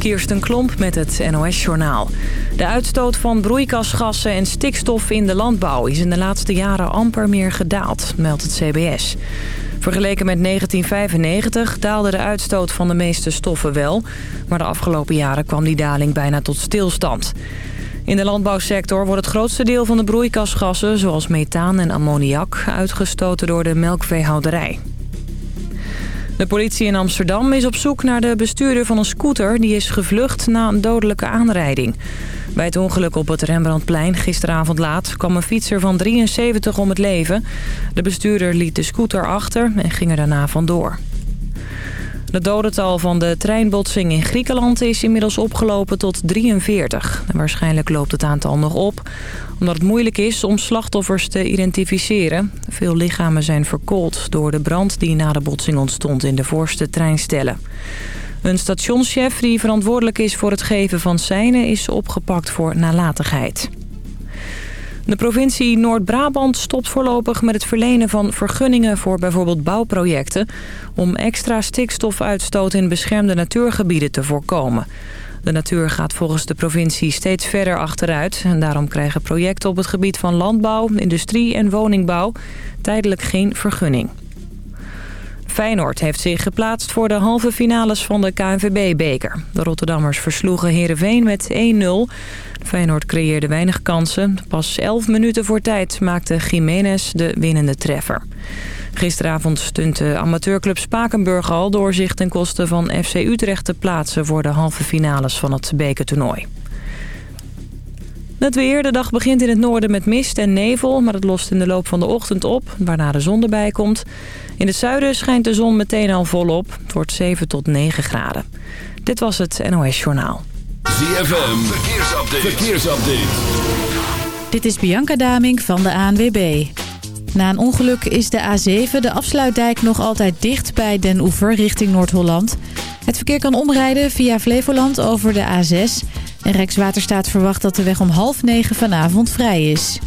Kirsten Klomp met het NOS-journaal. De uitstoot van broeikasgassen en stikstof in de landbouw... is in de laatste jaren amper meer gedaald, meldt het CBS. Vergeleken met 1995 daalde de uitstoot van de meeste stoffen wel... maar de afgelopen jaren kwam die daling bijna tot stilstand. In de landbouwsector wordt het grootste deel van de broeikasgassen... zoals methaan en ammoniak uitgestoten door de melkveehouderij. De politie in Amsterdam is op zoek naar de bestuurder van een scooter... die is gevlucht na een dodelijke aanrijding. Bij het ongeluk op het Rembrandtplein gisteravond laat... kwam een fietser van 73 om het leven. De bestuurder liet de scooter achter en ging er daarna vandoor. De dodental van de treinbotsing in Griekenland is inmiddels opgelopen tot 43. En waarschijnlijk loopt het aantal nog op, omdat het moeilijk is om slachtoffers te identificeren. Veel lichamen zijn verkoold door de brand die na de botsing ontstond in de voorste treinstellen. Een stationschef die verantwoordelijk is voor het geven van seinen is opgepakt voor nalatigheid. De provincie Noord-Brabant stopt voorlopig met het verlenen van vergunningen voor bijvoorbeeld bouwprojecten... om extra stikstofuitstoot in beschermde natuurgebieden te voorkomen. De natuur gaat volgens de provincie steeds verder achteruit... en daarom krijgen projecten op het gebied van landbouw, industrie en woningbouw tijdelijk geen vergunning. Feyenoord heeft zich geplaatst voor de halve finales van de KNVB-beker. De Rotterdammers versloegen Heerenveen met 1-0. Feyenoord creëerde weinig kansen. Pas 11 minuten voor tijd maakte Jiménez de winnende treffer. Gisteravond stunt de amateurclub Spakenburg al door zich ten koste van FC Utrecht te plaatsen voor de halve finales van het bekertoernooi. Het weer. De dag begint in het noorden met mist en nevel, maar het lost in de loop van de ochtend op, waarna de zon erbij komt. In het zuiden schijnt de zon meteen al volop. Het wordt 7 tot 9 graden. Dit was het NOS Journaal. ZFM. Verkeersupdate. Verkeersupdate. Dit is Bianca Daming van de ANWB. Na een ongeluk is de A7, de afsluitdijk, nog altijd dicht bij Den Oever richting Noord-Holland. Het verkeer kan omrijden via Flevoland over de A6. En Rijkswaterstaat verwacht dat de weg om half negen vanavond vrij is.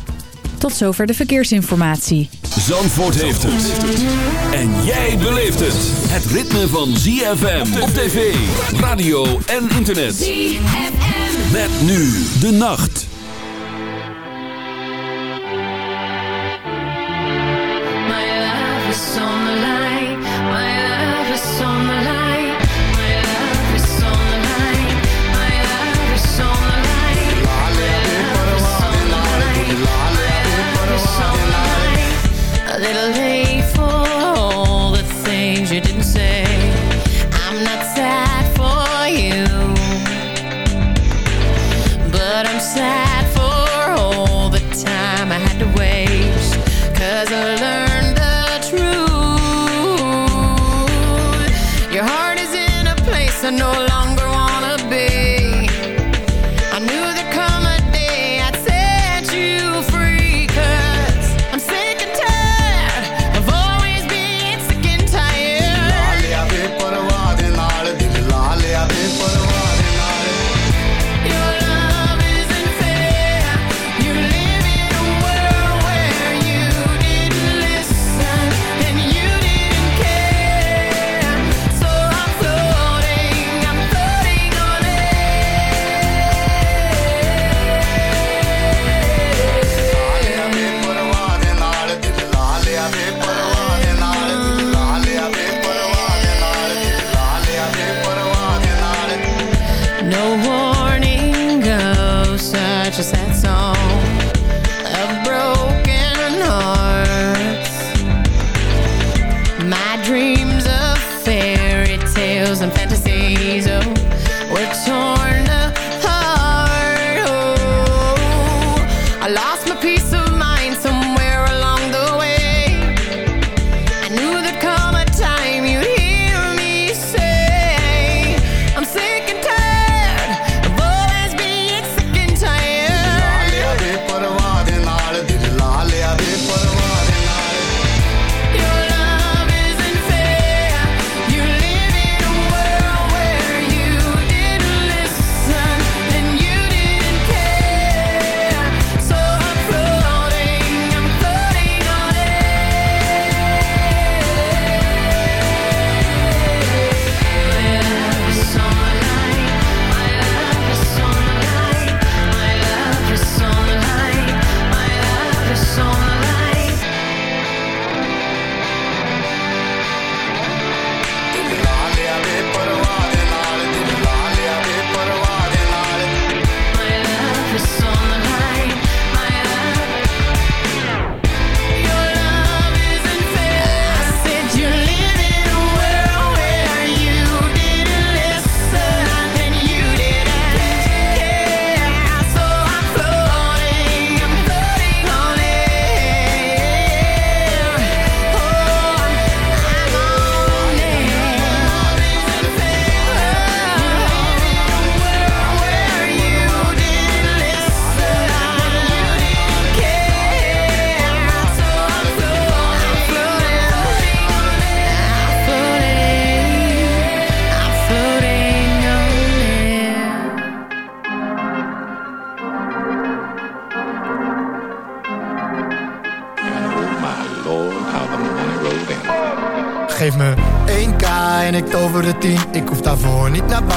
Tot zover de verkeersinformatie. Zandvoort heeft het. En jij beleeft het. Het ritme van ZFM op tv, radio en internet. ZFM. Met nu de nacht.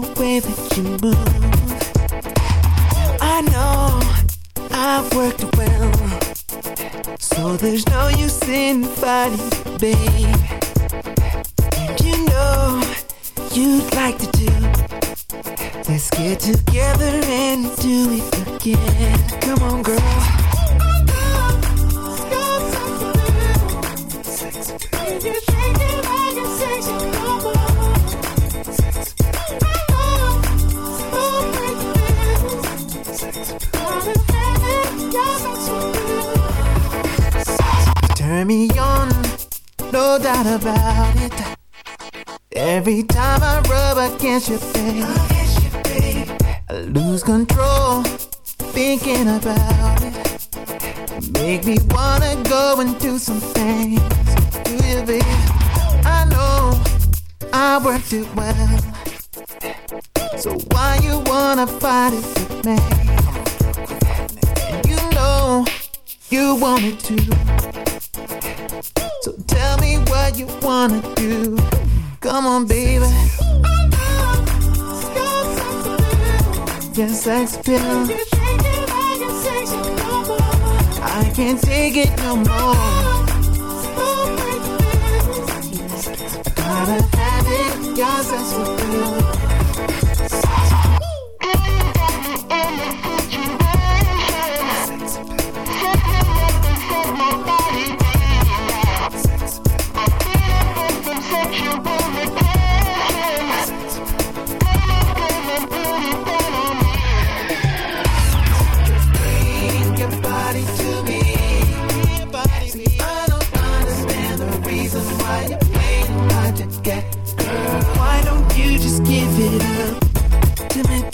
the way that you move. I know I've worked well, so there's no use in fighting, babe. spill. I can't take it no more. Gotta have it, your sense will feel.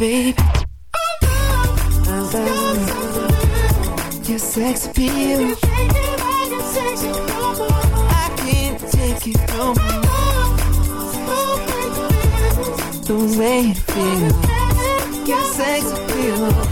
baby. I love your sex appeal. I can't take it no more. The way it feels, your sex appeal.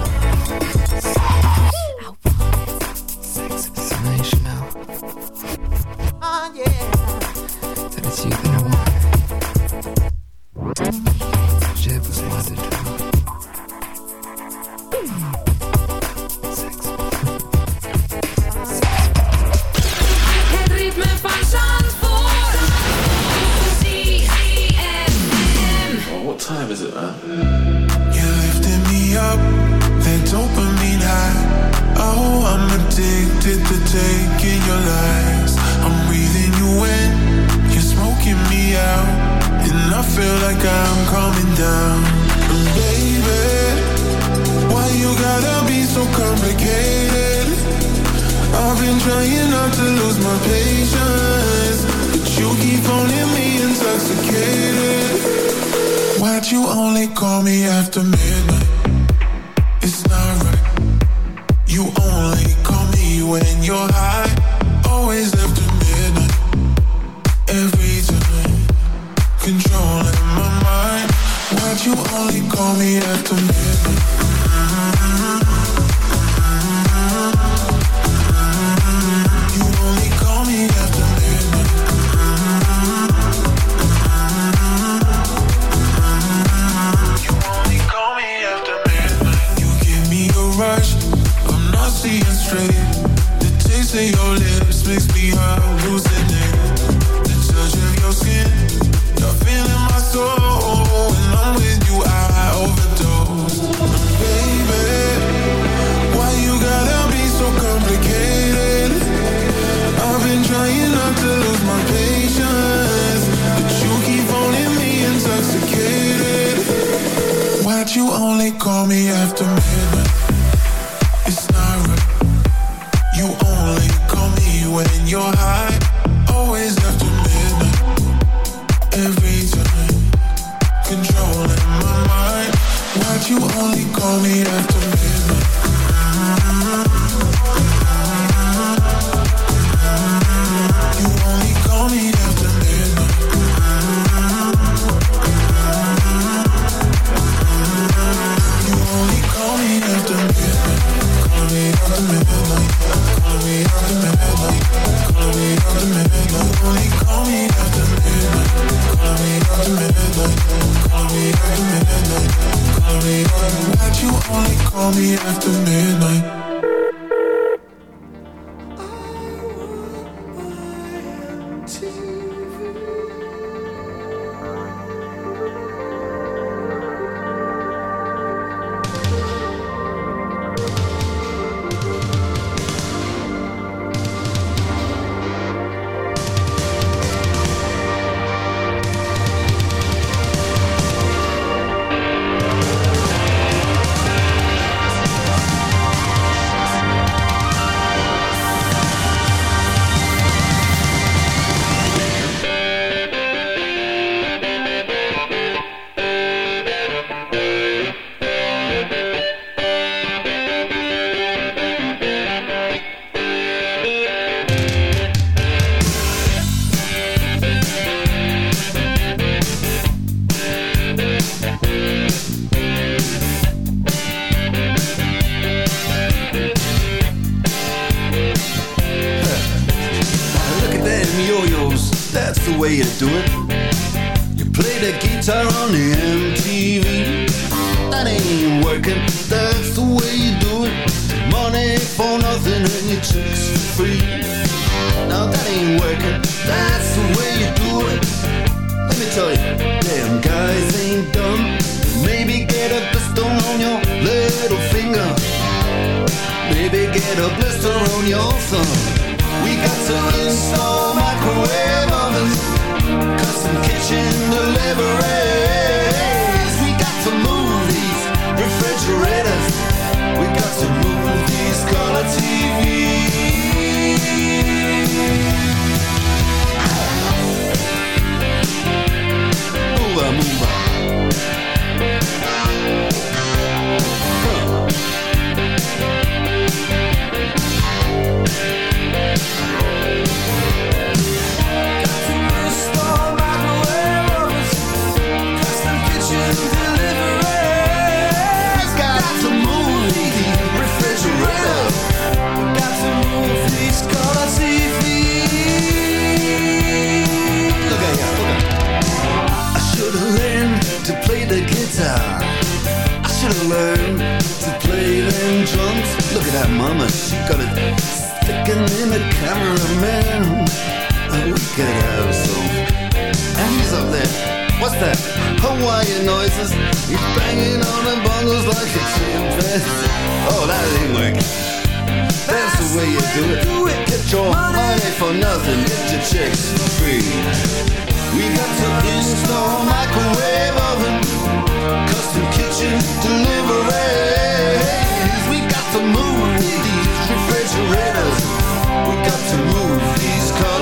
Why'd you only call me after midnight? you only call me after midnight. Ain't working, that's the way you do it. Let me tell you, damn guys ain't dumb. Maybe get a blister on your little finger. Maybe get a blister on your thumb. We got to install microwave ovens, custom kitchen deliveries. Mama, she got it sticking in the cameraman. Oh, we could have some. And he's up there. What's that? Hawaiian noises. He's banging on the bongos like a chimpanzee. Oh, that ain't working. That's the way you do it. Do it. Get your money for nothing. Get your chicks free. We got to install microwave oven, custom kitchen delivery We got to move these refrigerators. We got to move these color.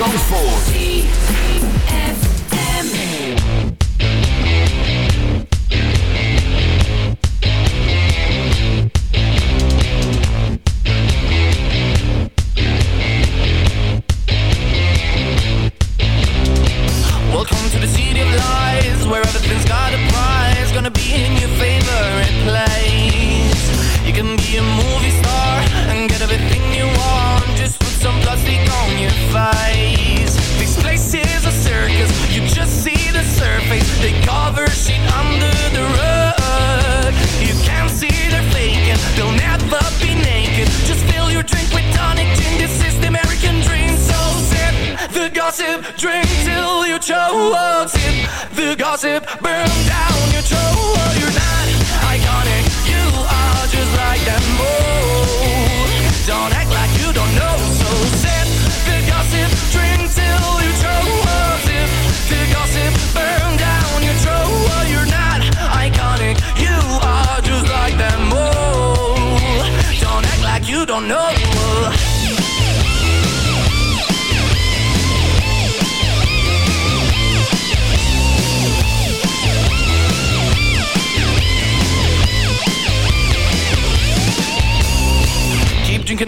Zandvoort.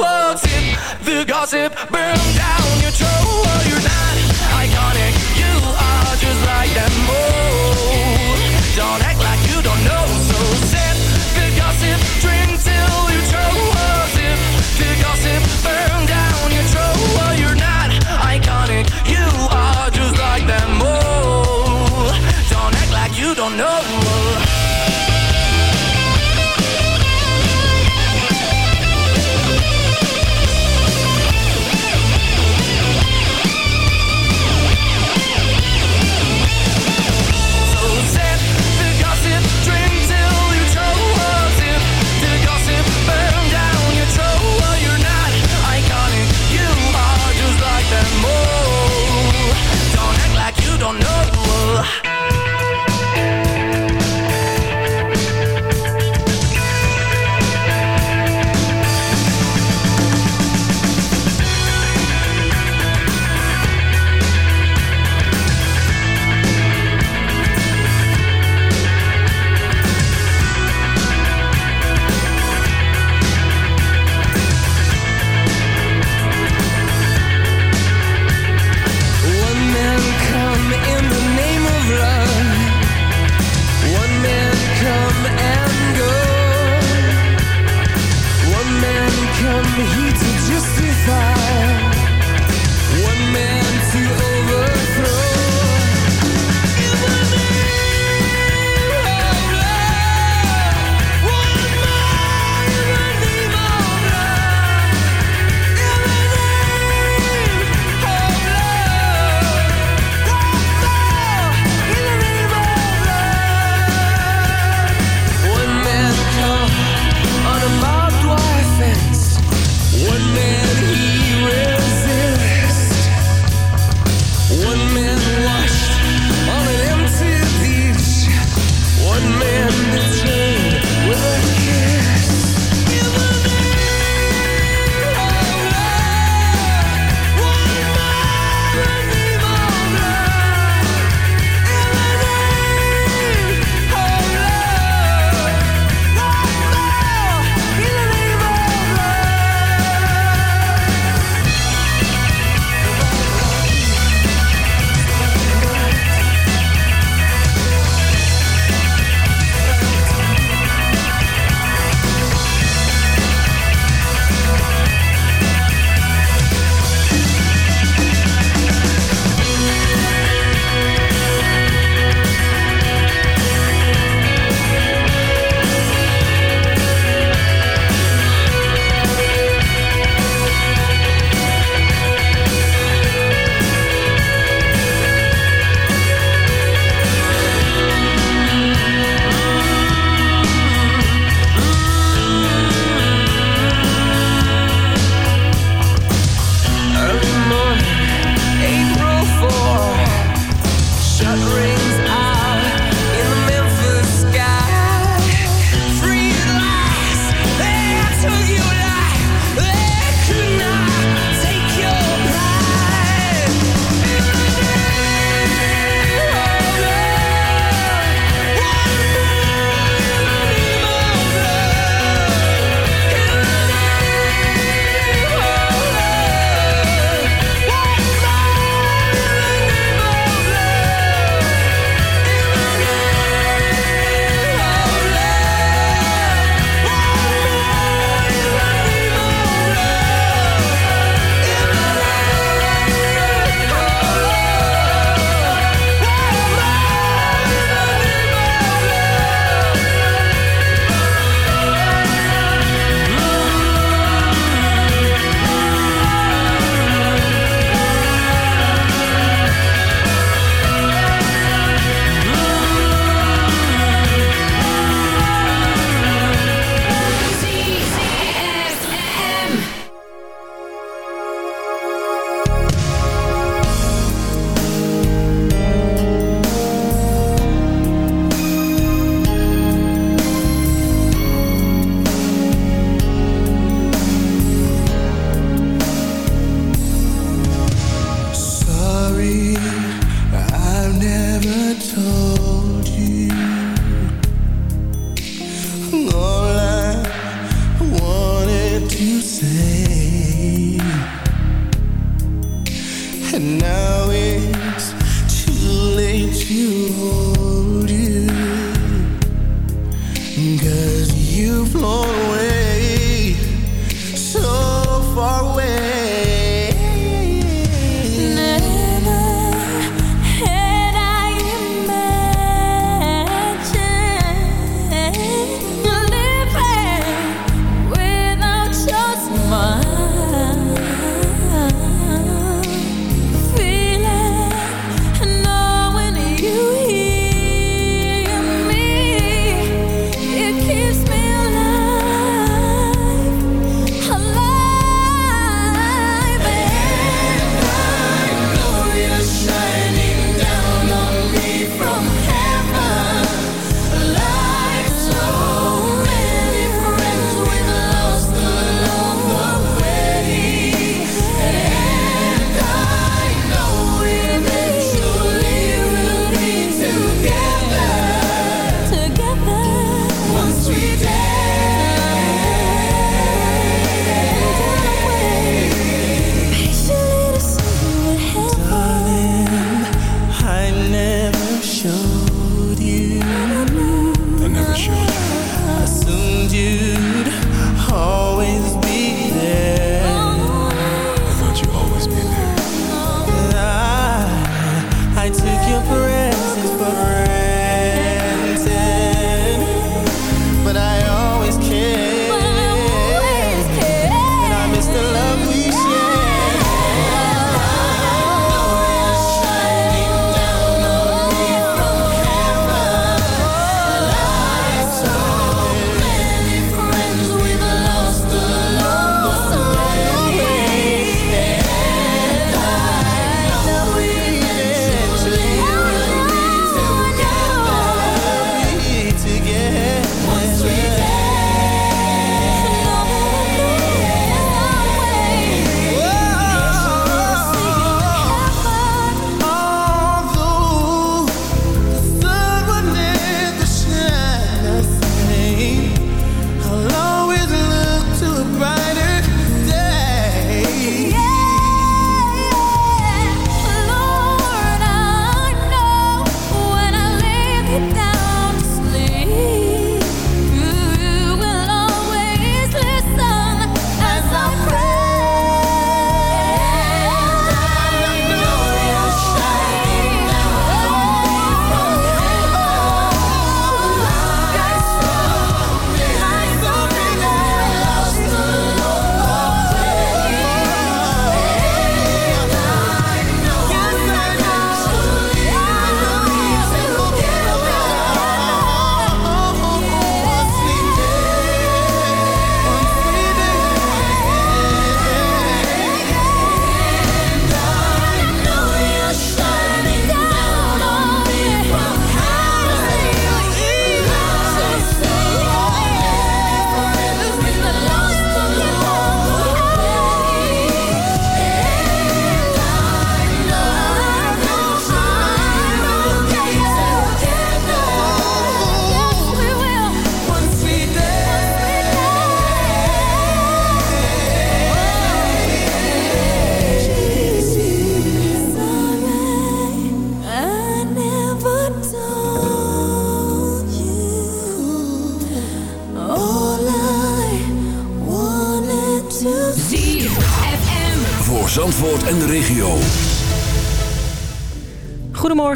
like them. Oh.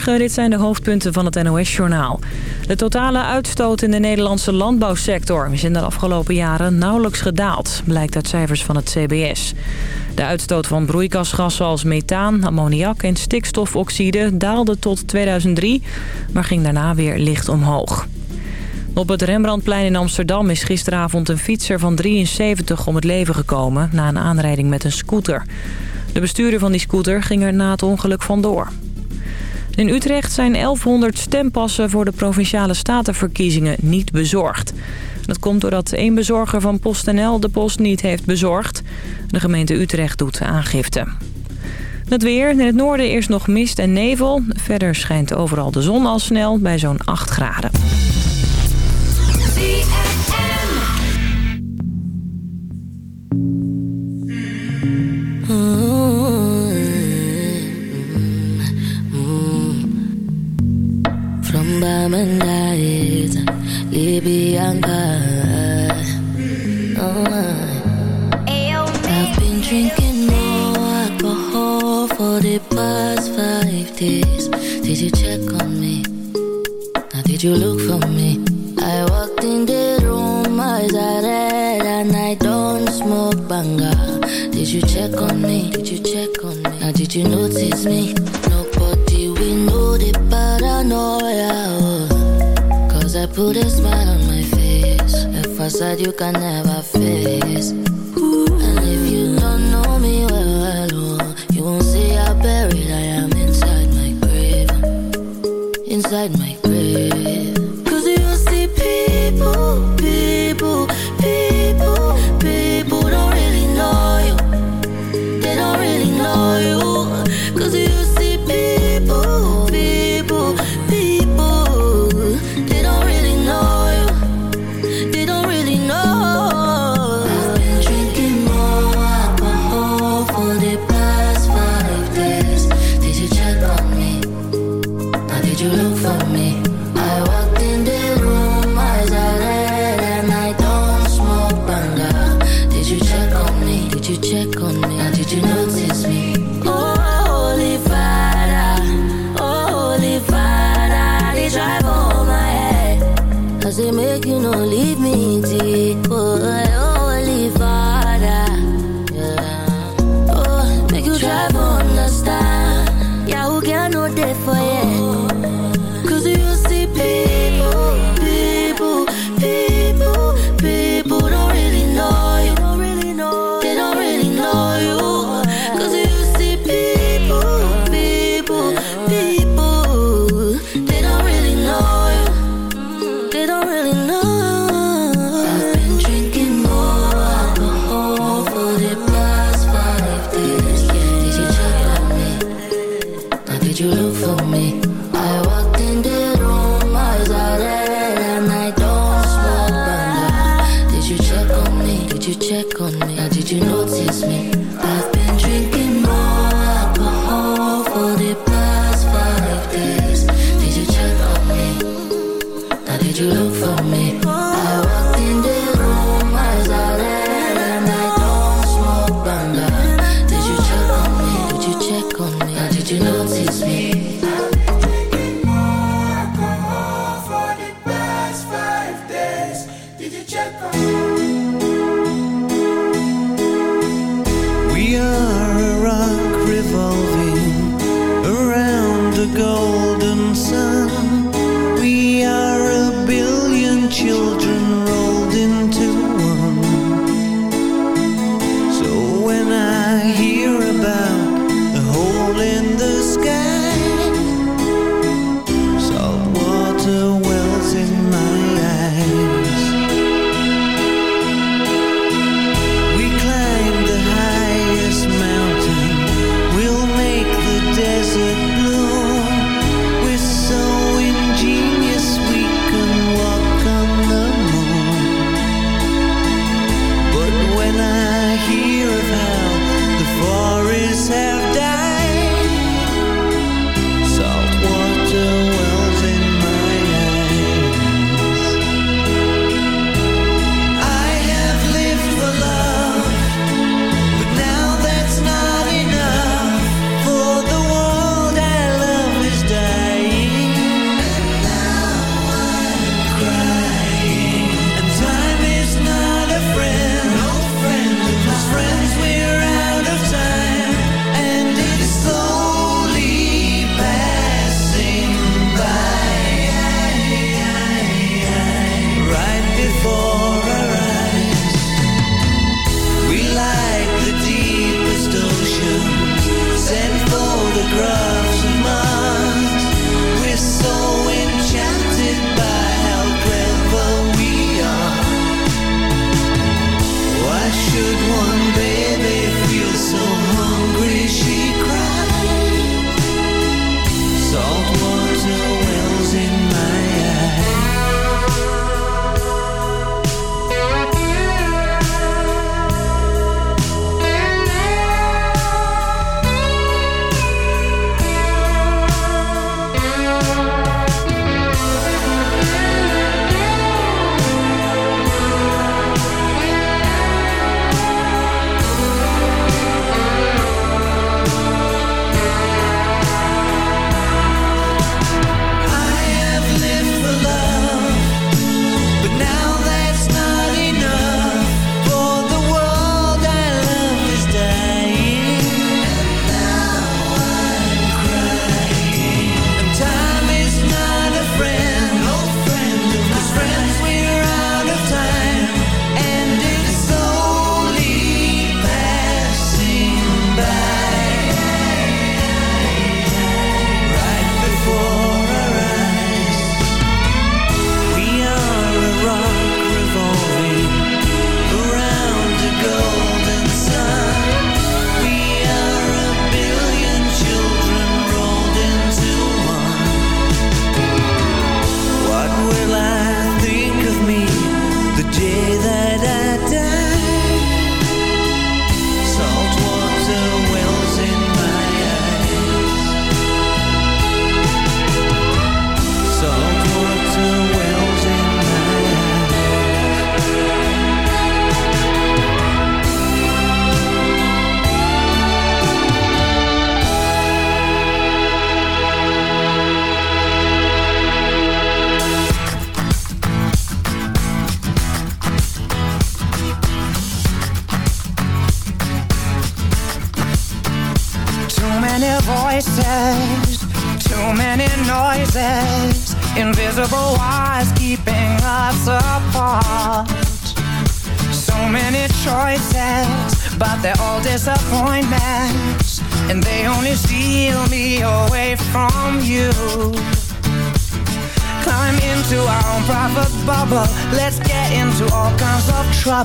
Dit zijn de hoofdpunten van het NOS-journaal. De totale uitstoot in de Nederlandse landbouwsector is in de afgelopen jaren nauwelijks gedaald, blijkt uit cijfers van het CBS. De uitstoot van broeikasgassen als methaan, ammoniak en stikstofoxide daalde tot 2003, maar ging daarna weer licht omhoog. Op het Rembrandtplein in Amsterdam is gisteravond een fietser van 73 om het leven gekomen na een aanrijding met een scooter. De bestuurder van die scooter ging er na het ongeluk vandoor. In Utrecht zijn 1100 stempassen voor de Provinciale Statenverkiezingen niet bezorgd. Dat komt doordat één bezorger van PostNL de post niet heeft bezorgd. De gemeente Utrecht doet aangifte. Het weer. In het noorden eerst nog mist en nevel. Verder schijnt overal de zon al snel bij zo'n 8 graden. From Bamandait, Libyanka. Oh, I've been drinking more alcohol for the past five days. Did you check on me? Now did you look for me? I walked in the room, eyes are red, and I don't smoke banga. Did you check on me? Did you check on me? Now did you notice me? Nobody I put a smile on my face. A facade you can never face.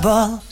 Trouble.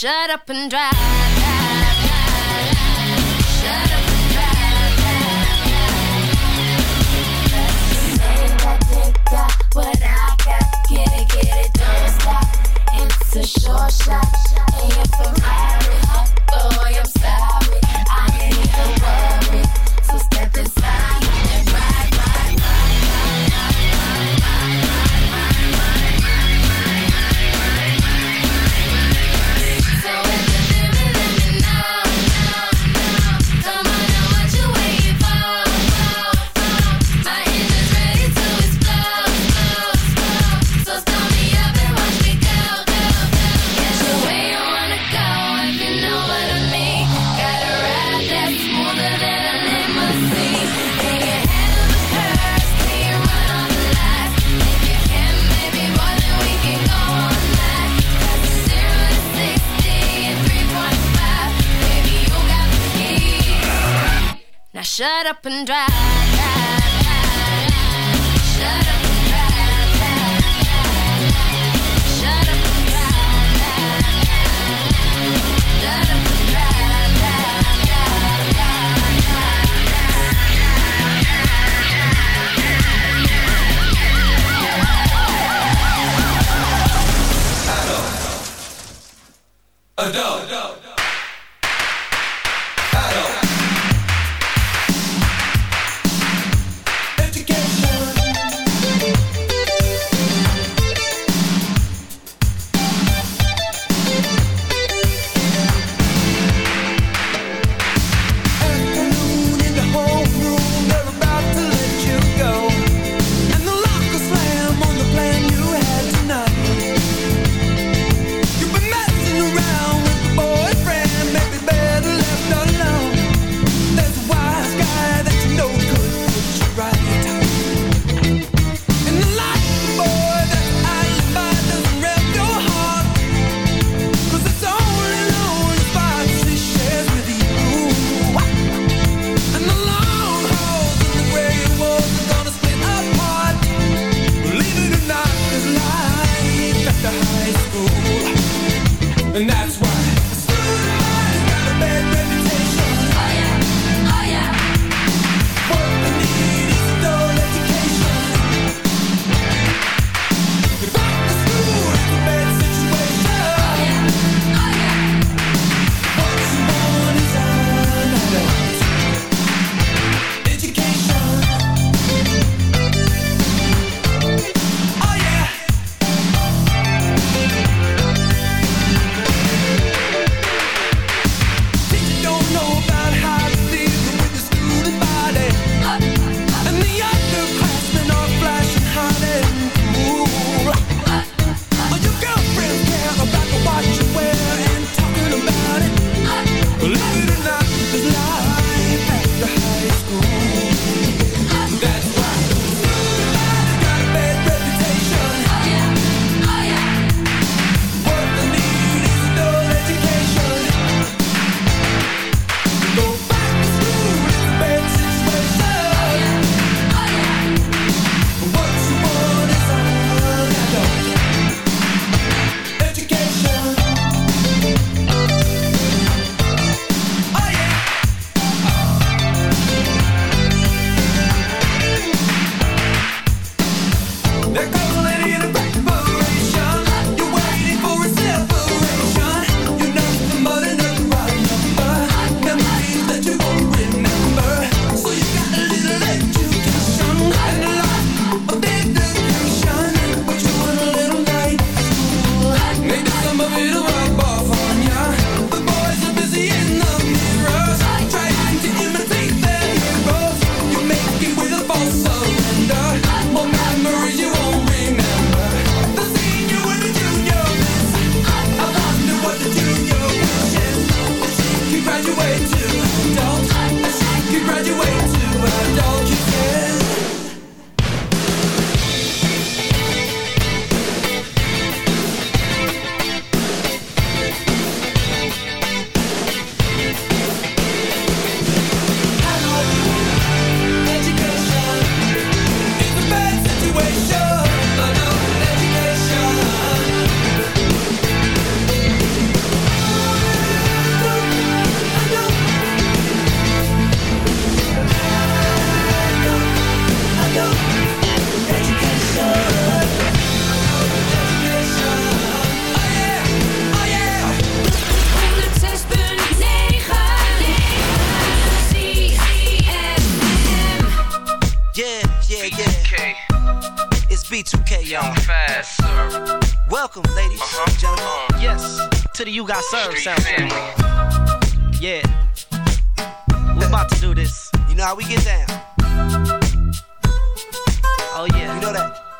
Shut up and drive. drive. What I got, get it, get it, don't stop. It's a short shot, and you're Ferrari. Oh boy, I'm. up and drive. You Got sound family. Yeah. We're about to do this. You know how we get down. Oh, yeah. You know that.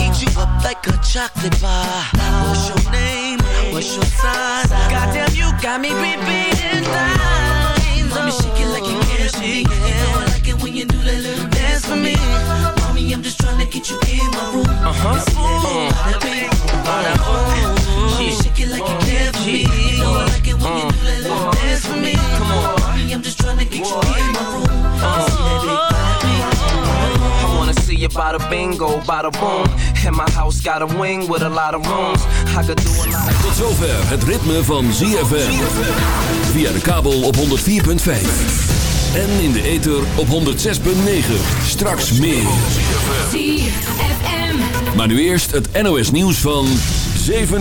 Eat you up like a chocolate bar. What's your name? What's your size? Goddamn, you got me repeating lines. Mommy, shake it like you care for me. You know I like it when you do that little dance for me. Mommy, I'm just trying to get you in my room. Uh-huh. And see that big bada bing, bada boom. Mommy, shake it like you me. You know I like it when you do that little dance for me. Come on, mommy, I'm just trying to get you in you bada bingo, bada boom. And my house got a wing with a lot of rooms. I could do a lot Tot zover het ritme van ZFM. Via de kabel op 104.5. En in de ether op 106.9. Straks meer. ZFM. Maar nu eerst het NOS nieuws van 7 uur.